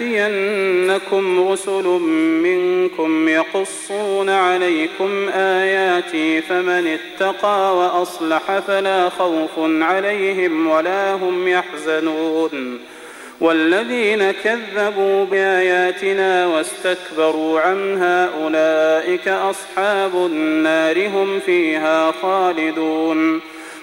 يأتينكم رسل منكم يقصون عليكم آياتي فمن اتقى وأصلح فلا خوف عليهم ولا هم يحزنون. والذين كذبوا بآياتنا واستكبروا عنها أولئك أصحاب النار هم فيها خالدون.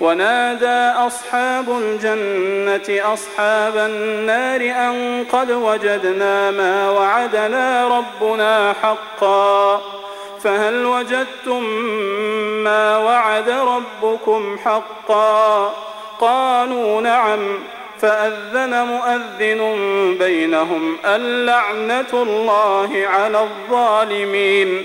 ونادى أصحاب الجنة أصحاب النار أن قد وجدنا ما وعدنا ربنا حقا فهل وجدتم ما وعد ربكم حقا قالوا نعم فأذن مؤذن بينهم اللعنة الله على الظالمين